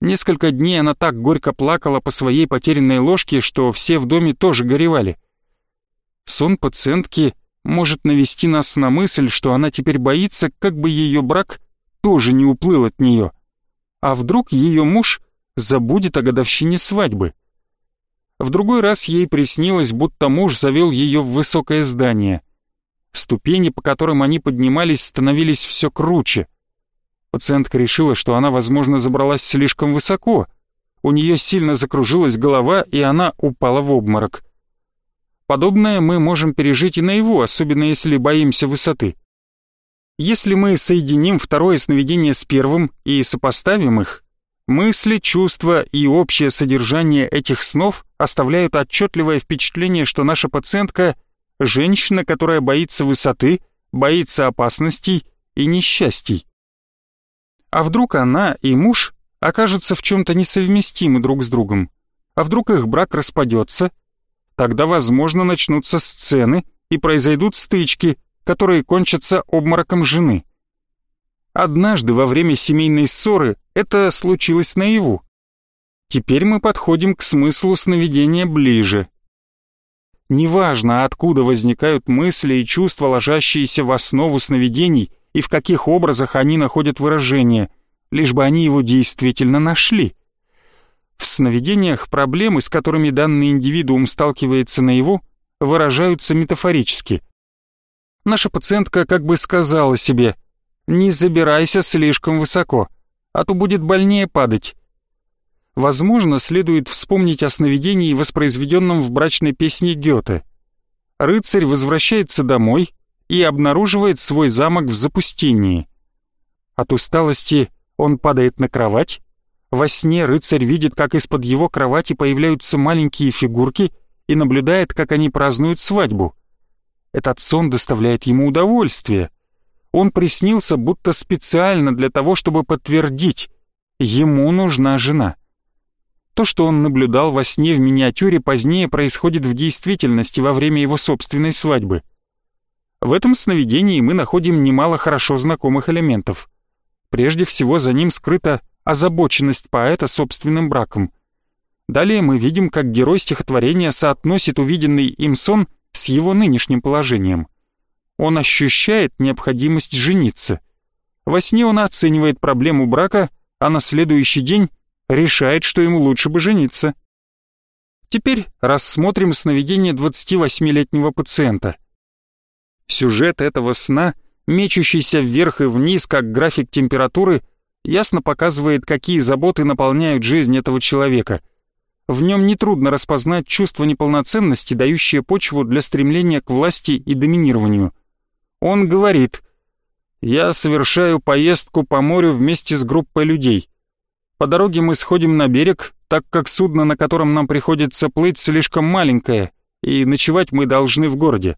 Несколько дней она так горько плакала по своей потерянной ложке, что все в доме тоже горевали. Сон пациентки может навести нас на мысль, что она теперь боится, как бы ее брак тоже не уплыл от нее. А вдруг ее муж забудет о годовщине свадьбы? В другой раз ей приснилось, будто муж завел ее в высокое здание. Ступени, по которым они поднимались, становились все круче. Пациентка решила, что она, возможно, забралась слишком высоко. У нее сильно закружилась голова, и она упала в обморок. Подобное мы можем пережить и наяву, особенно если боимся высоты. Если мы соединим второе сновидение с первым и сопоставим их, мысли, чувства и общее содержание этих снов оставляют отчетливое впечатление, что наша пациентка – женщина, которая боится высоты, боится опасностей и несчастий. А вдруг она и муж окажутся в чем-то несовместимы друг с другом? А вдруг их брак распадется? Тогда, возможно, начнутся сцены и произойдут стычки, которые кончатся обмороком жены. Однажды во время семейной ссоры это случилось наяву. Теперь мы подходим к смыслу сновидения ближе. Неважно, откуда возникают мысли и чувства, ложащиеся в основу сновидений, и в каких образах они находят выражение, лишь бы они его действительно нашли. В сновидениях проблемы, с которыми данный индивидуум сталкивается наяву, выражаются метафорически – наша пациентка как бы сказала себе «Не забирайся слишком высоко, а то будет больнее падать». Возможно, следует вспомнить о сновидении, воспроизведенном в брачной песне Гёте. Рыцарь возвращается домой и обнаруживает свой замок в запустении. От усталости он падает на кровать. Во сне рыцарь видит, как из-под его кровати появляются маленькие фигурки и наблюдает, как они празднуют свадьбу. Этот сон доставляет ему удовольствие. Он приснился будто специально для того, чтобы подтвердить, ему нужна жена. То, что он наблюдал во сне в миниатюре, позднее происходит в действительности во время его собственной свадьбы. В этом сновидении мы находим немало хорошо знакомых элементов. Прежде всего за ним скрыта озабоченность поэта собственным браком. Далее мы видим, как герой стихотворения соотносит увиденный им сон с его нынешним положением. Он ощущает необходимость жениться. Во сне он оценивает проблему брака, а на следующий день решает, что ему лучше бы жениться. Теперь рассмотрим сновидение 28-летнего пациента. Сюжет этого сна, мечущийся вверх и вниз, как график температуры, ясно показывает, какие заботы наполняют жизнь этого человека – в нем нетрудно распознать чувство неполноценности, дающее почву для стремления к власти и доминированию. Он говорит «Я совершаю поездку по морю вместе с группой людей. По дороге мы сходим на берег, так как судно, на котором нам приходится плыть, слишком маленькое, и ночевать мы должны в городе.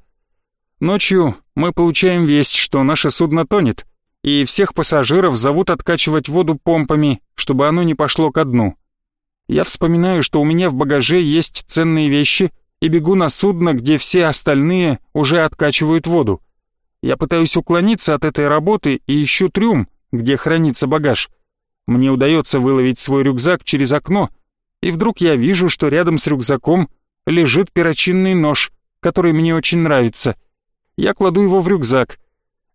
Ночью мы получаем весть, что наше судно тонет, и всех пассажиров зовут откачивать воду помпами, чтобы оно не пошло ко дну. Я вспоминаю, что у меня в багаже есть ценные вещи, и бегу на судно, где все остальные уже откачивают воду. Я пытаюсь уклониться от этой работы и ищу трюм, где хранится багаж. Мне удается выловить свой рюкзак через окно, и вдруг я вижу, что рядом с рюкзаком лежит перочинный нож, который мне очень нравится. Я кладу его в рюкзак.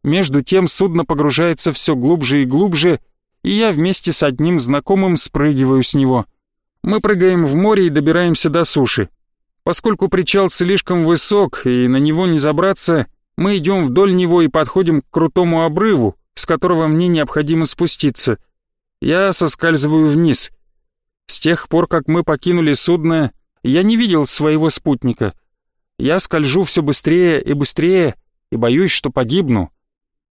Между тем судно погружается все глубже и глубже, и я вместе с одним знакомым спрыгиваю с него. Мы прыгаем в море и добираемся до суши. Поскольку причал слишком высок и на него не забраться, мы идем вдоль него и подходим к крутому обрыву, с которого мне необходимо спуститься. Я соскальзываю вниз. С тех пор, как мы покинули судно, я не видел своего спутника. Я скольжу все быстрее и быстрее и боюсь, что погибну.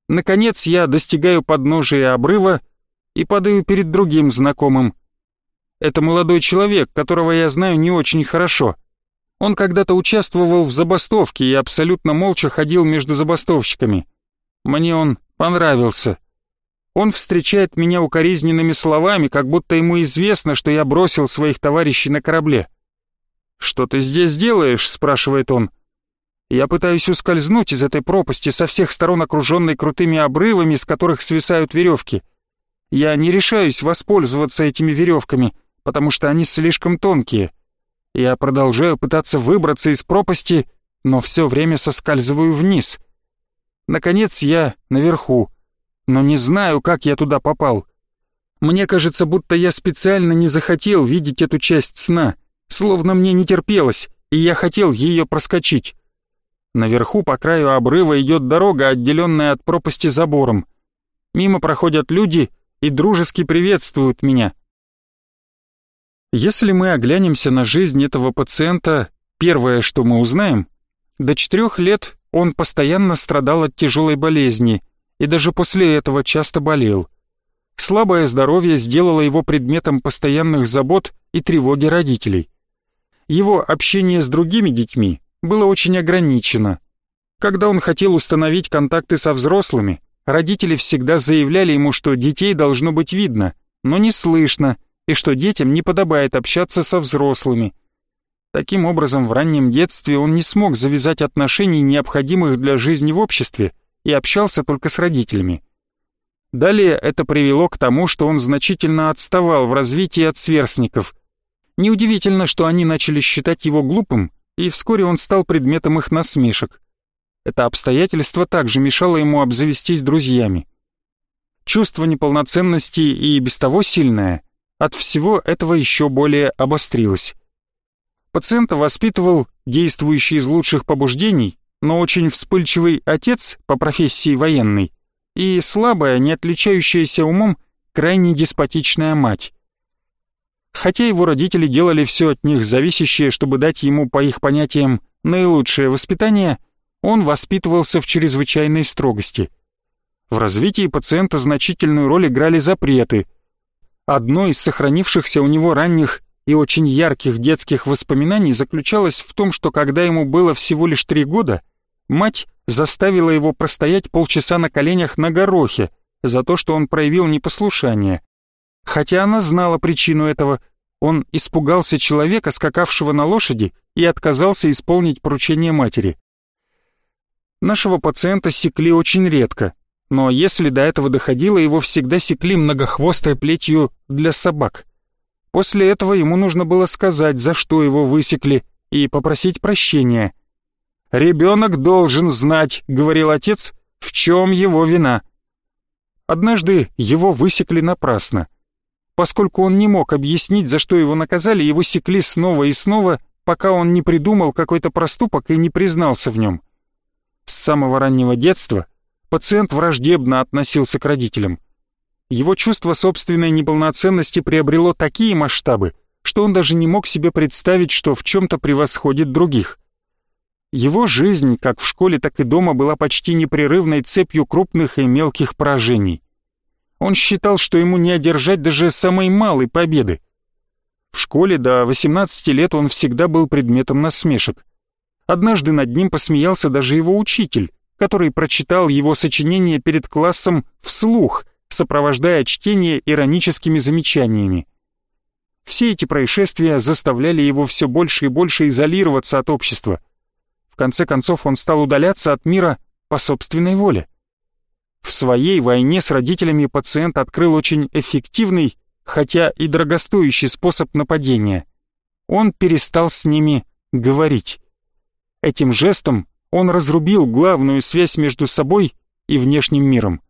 Наконец я достигаю подножия обрыва и падаю перед другим знакомым. Это молодой человек, которого я знаю не очень хорошо. Он когда-то участвовал в забастовке и абсолютно молча ходил между забастовщиками. Мне он понравился. Он встречает меня укоризненными словами, как будто ему известно, что я бросил своих товарищей на корабле. «Что ты здесь делаешь?» — спрашивает он. Я пытаюсь ускользнуть из этой пропасти, со всех сторон окруженной крутыми обрывами, с которых свисают веревки. Я не решаюсь воспользоваться этими веревками, потому что они слишком тонкие. Я продолжаю пытаться выбраться из пропасти, но все время соскальзываю вниз. Наконец я наверху, но не знаю, как я туда попал. Мне кажется, будто я специально не захотел видеть эту часть сна, словно мне не терпелось, и я хотел ее проскочить. Наверху по краю обрыва идет дорога, отделенная от пропасти забором. Мимо проходят люди и дружески приветствуют меня. Если мы оглянемся на жизнь этого пациента, первое, что мы узнаем, до четырех лет он постоянно страдал от тяжелой болезни и даже после этого часто болел. Слабое здоровье сделало его предметом постоянных забот и тревоги родителей. Его общение с другими детьми было очень ограничено. Когда он хотел установить контакты со взрослыми, родители всегда заявляли ему, что детей должно быть видно, но не слышно – и что детям не подобает общаться со взрослыми. Таким образом, в раннем детстве он не смог завязать отношений, необходимых для жизни в обществе, и общался только с родителями. Далее это привело к тому, что он значительно отставал в развитии от сверстников. Неудивительно, что они начали считать его глупым, и вскоре он стал предметом их насмешек. Это обстоятельство также мешало ему обзавестись друзьями. Чувство неполноценности и без того сильное от всего этого еще более обострилось. Пациента воспитывал действующий из лучших побуждений, но очень вспыльчивый отец по профессии военный и слабая, не отличающаяся умом, крайне деспотичная мать. Хотя его родители делали все от них зависящее, чтобы дать ему, по их понятиям, наилучшее воспитание, он воспитывался в чрезвычайной строгости. В развитии пациента значительную роль играли запреты – Одно из сохранившихся у него ранних и очень ярких детских воспоминаний заключалось в том, что когда ему было всего лишь три года, мать заставила его простоять полчаса на коленях на горохе за то, что он проявил непослушание. Хотя она знала причину этого, он испугался человека, скакавшего на лошади, и отказался исполнить поручение матери. Нашего пациента секли очень редко, но если до этого доходило, его всегда секли многохвостой плетью для собак. После этого ему нужно было сказать, за что его высекли, и попросить прощения. «Ребенок должен знать», — говорил отец, — «в чем его вина». Однажды его высекли напрасно. Поскольку он не мог объяснить, за что его наказали, его секли снова и снова, пока он не придумал какой-то проступок и не признался в нем. С самого раннего детства пациент враждебно относился к родителям. Его чувство собственной неполноценности приобрело такие масштабы, что он даже не мог себе представить, что в чем-то превосходит других. Его жизнь, как в школе, так и дома, была почти непрерывной цепью крупных и мелких поражений. Он считал, что ему не одержать даже самой малой победы. В школе до 18 лет он всегда был предметом насмешек. Однажды над ним посмеялся даже его учитель, который прочитал его сочинение перед классом вслух, сопровождая чтение ироническими замечаниями. Все эти происшествия заставляли его все больше и больше изолироваться от общества. В конце концов он стал удаляться от мира по собственной воле. В своей войне с родителями пациент открыл очень эффективный, хотя и дорогостоящий способ нападения. Он перестал с ними говорить. Этим жестом он разрубил главную связь между собой и внешним миром.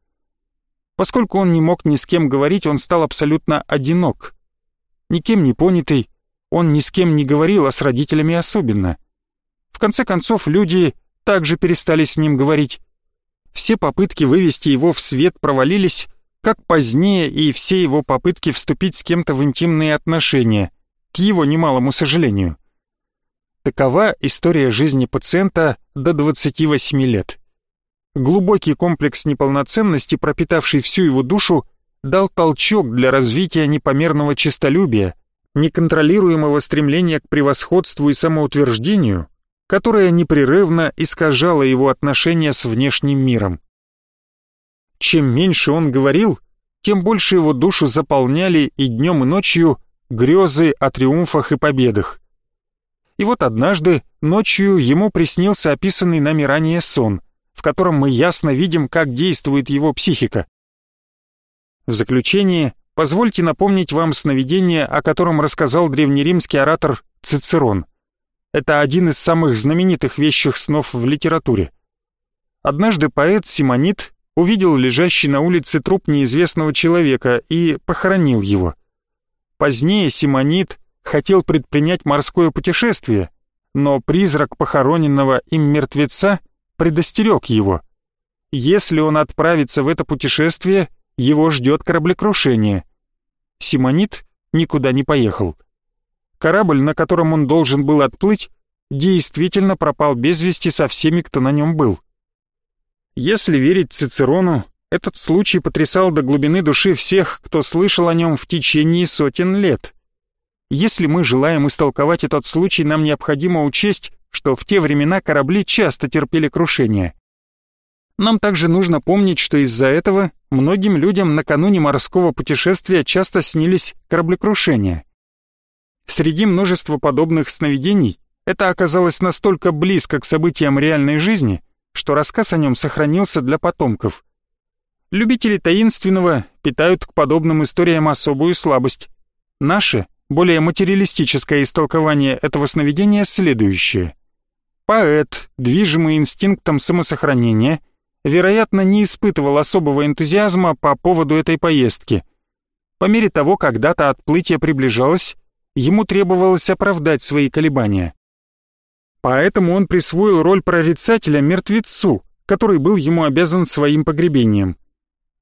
Поскольку он не мог ни с кем говорить, он стал абсолютно одинок. Никем не понятый, он ни с кем не говорил, а с родителями особенно. В конце концов, люди также перестали с ним говорить. Все попытки вывести его в свет провалились, как позднее и все его попытки вступить с кем-то в интимные отношения, к его немалому сожалению. Такова история жизни пациента до 28 лет. Глубокий комплекс неполноценности, пропитавший всю его душу, дал толчок для развития непомерного честолюбия, неконтролируемого стремления к превосходству и самоутверждению, которое непрерывно искажало его отношения с внешним миром. Чем меньше он говорил, тем больше его душу заполняли и днем и ночью грезы о триумфах и победах. И вот однажды ночью ему приснился описанный нами ранее сон, в котором мы ясно видим, как действует его психика. В заключение позвольте напомнить вам сновидение, о котором рассказал древнеримский оратор Цицерон. Это один из самых знаменитых вещих снов в литературе. Однажды поэт Симонит увидел лежащий на улице труп неизвестного человека и похоронил его. Позднее Симонит хотел предпринять морское путешествие, но призрак похороненного им мертвеца предостерег его. Если он отправится в это путешествие, его ждет кораблекрушение. Симонит никуда не поехал. Корабль, на котором он должен был отплыть, действительно пропал без вести со всеми, кто на нем был. Если верить Цицерону, этот случай потрясал до глубины души всех, кто слышал о нем в течение сотен лет. Если мы желаем истолковать этот случай, нам необходимо учесть, что в те времена корабли часто терпели крушение. Нам также нужно помнить, что из-за этого многим людям накануне морского путешествия часто снились кораблекрушения. Среди множества подобных сновидений это оказалось настолько близко к событиям реальной жизни, что рассказ о нем сохранился для потомков. Любители таинственного питают к подобным историям особую слабость. Наше, более материалистическое истолкование этого сновидения следующее. Поэт, движимый инстинктом самосохранения, вероятно, не испытывал особого энтузиазма по поводу этой поездки. По мере того, как дата отплытия приближалась, ему требовалось оправдать свои колебания. Поэтому он присвоил роль прорицателя мертвецу, который был ему обязан своим погребением.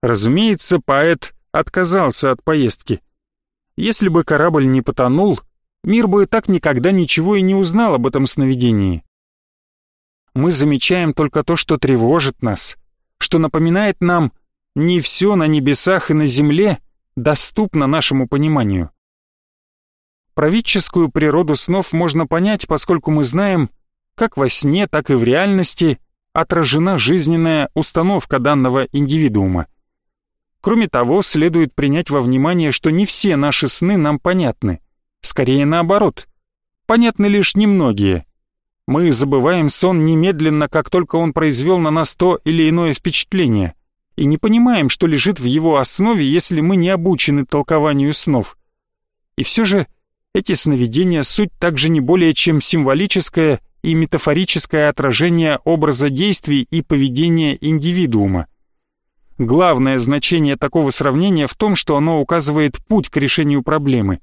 Разумеется, поэт отказался от поездки. Если бы корабль не потонул, мир бы так никогда ничего и не узнал об этом сновидении. Мы замечаем только то, что тревожит нас, что напоминает нам, не все на небесах и на земле доступно нашему пониманию. Правительскую природу снов можно понять, поскольку мы знаем, как во сне, так и в реальности отражена жизненная установка данного индивидуума. Кроме того, следует принять во внимание, что не все наши сны нам понятны. Скорее наоборот. Понятны лишь немногие. Мы забываем сон немедленно, как только он произвел на нас то или иное впечатление, и не понимаем, что лежит в его основе, если мы не обучены толкованию снов. И все же эти сновидения суть также не более чем символическое и метафорическое отражение образа действий и поведения индивидуума. Главное значение такого сравнения в том, что оно указывает путь к решению проблемы.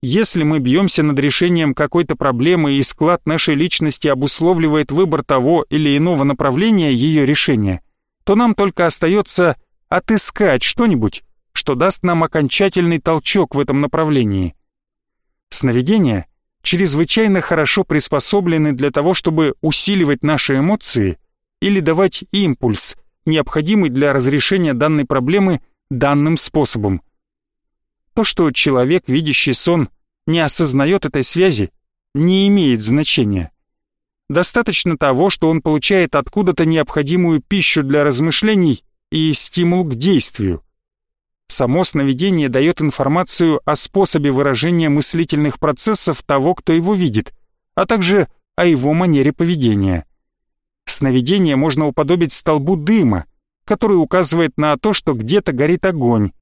Если мы бьемся над решением какой-то проблемы и склад нашей личности обусловливает выбор того или иного направления ее решения, то нам только остается отыскать что-нибудь, что даст нам окончательный толчок в этом направлении. Сновидения чрезвычайно хорошо приспособлены для того, чтобы усиливать наши эмоции или давать импульс – необходимый для разрешения данной проблемы данным способом. То, что человек, видящий сон, не осознает этой связи, не имеет значения. Достаточно того, что он получает откуда-то необходимую пищу для размышлений и стимул к действию. Само сновидение дает информацию о способе выражения мыслительных процессов того, кто его видит, а также о его манере поведения. Сновидение можно уподобить столбу дыма, который указывает на то, что где-то горит огонь.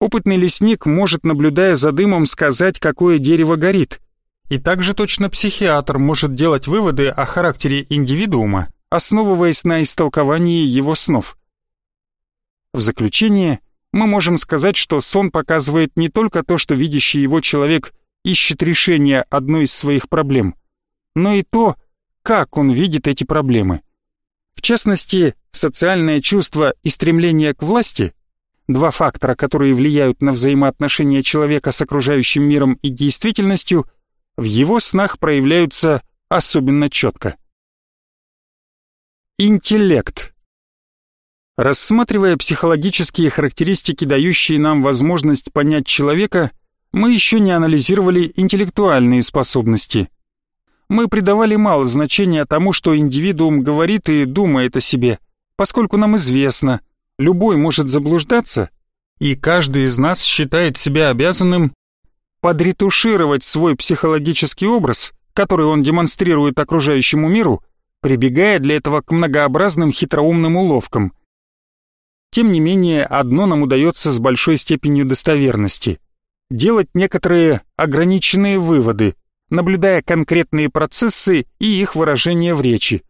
Опытный лесник может, наблюдая за дымом, сказать, какое дерево горит. И также точно психиатр может делать выводы о характере индивидуума, основываясь на истолковании его снов. В заключение мы можем сказать, что сон показывает не только то, что видящий его человек ищет решение одной из своих проблем, но и то, как он видит эти проблемы. В частности, социальное чувство и стремление к власти – два фактора, которые влияют на взаимоотношения человека с окружающим миром и действительностью – в его снах проявляются особенно четко. Интеллект. Рассматривая психологические характеристики, дающие нам возможность понять человека, мы еще не анализировали интеллектуальные способности – мы придавали мало значения тому, что индивидуум говорит и думает о себе, поскольку нам известно, любой может заблуждаться, и каждый из нас считает себя обязанным подретушировать свой психологический образ, который он демонстрирует окружающему миру, прибегая для этого к многообразным хитроумным уловкам. Тем не менее, одно нам удается с большой степенью достоверности – делать некоторые ограниченные выводы, наблюдая конкретные процессы и их выражение в речи.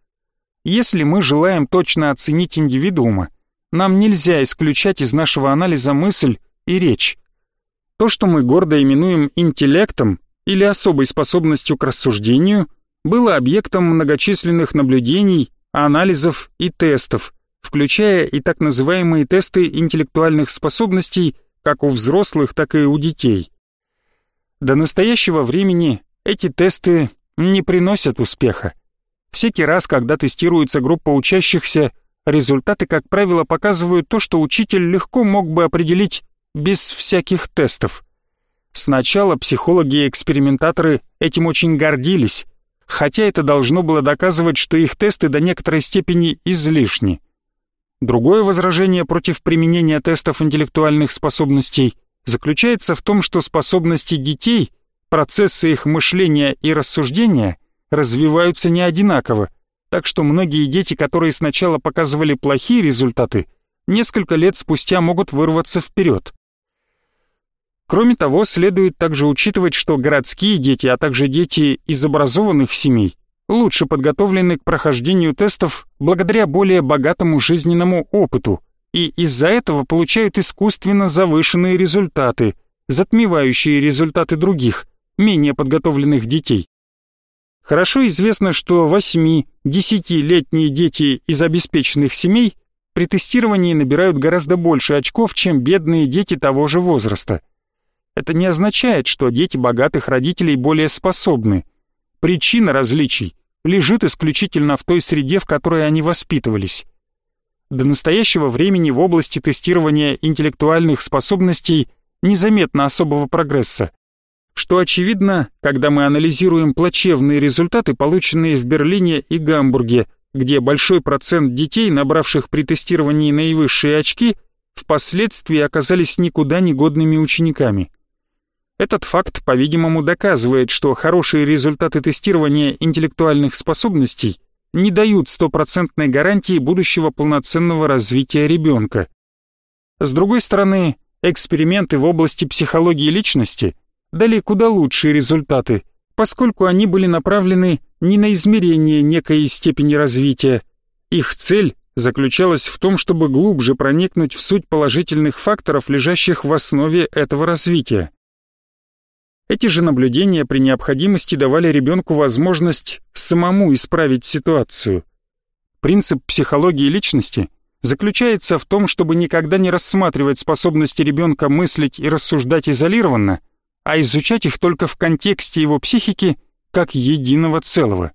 Если мы желаем точно оценить индивидуума, нам нельзя исключать из нашего анализа мысль и речь. То, что мы гордо именуем интеллектом или особой способностью к рассуждению, было объектом многочисленных наблюдений, анализов и тестов, включая и так называемые тесты интеллектуальных способностей как у взрослых, так и у детей. До настоящего времени эти тесты не приносят успеха. Всякий раз, когда тестируется группа учащихся, результаты, как правило, показывают то, что учитель легко мог бы определить без всяких тестов. Сначала психологи и экспериментаторы этим очень гордились, хотя это должно было доказывать, что их тесты до некоторой степени излишни. Другое возражение против применения тестов интеллектуальных способностей заключается в том, что способности детей Процессы их мышления и рассуждения развиваются не одинаково, так что многие дети, которые сначала показывали плохие результаты, несколько лет спустя могут вырваться вперед. Кроме того, следует также учитывать, что городские дети, а также дети из образованных семей лучше подготовлены к прохождению тестов благодаря более богатому жизненному опыту и из-за этого получают искусственно завышенные результаты, затмевающие результаты других, менее подготовленных детей. Хорошо известно, что 8-10-летние дети из обеспеченных семей при тестировании набирают гораздо больше очков, чем бедные дети того же возраста. Это не означает, что дети богатых родителей более способны. Причина различий лежит исключительно в той среде, в которой они воспитывались. До настоящего времени в области тестирования интеллектуальных способностей незаметно особого прогресса что очевидно, когда мы анализируем плачевные результаты, полученные в Берлине и Гамбурге, где большой процент детей, набравших при тестировании наивысшие очки, впоследствии оказались никуда не годными учениками. Этот факт, по-видимому, доказывает, что хорошие результаты тестирования интеллектуальных способностей не дают стопроцентной гарантии будущего полноценного развития ребенка. С другой стороны, эксперименты в области психологии личности дали куда лучшие результаты, поскольку они были направлены не на измерение некой степени развития. Их цель заключалась в том, чтобы глубже проникнуть в суть положительных факторов, лежащих в основе этого развития. Эти же наблюдения при необходимости давали ребенку возможность самому исправить ситуацию. Принцип психологии личности заключается в том, чтобы никогда не рассматривать способности ребенка мыслить и рассуждать изолированно, а изучать их только в контексте его психики как единого целого.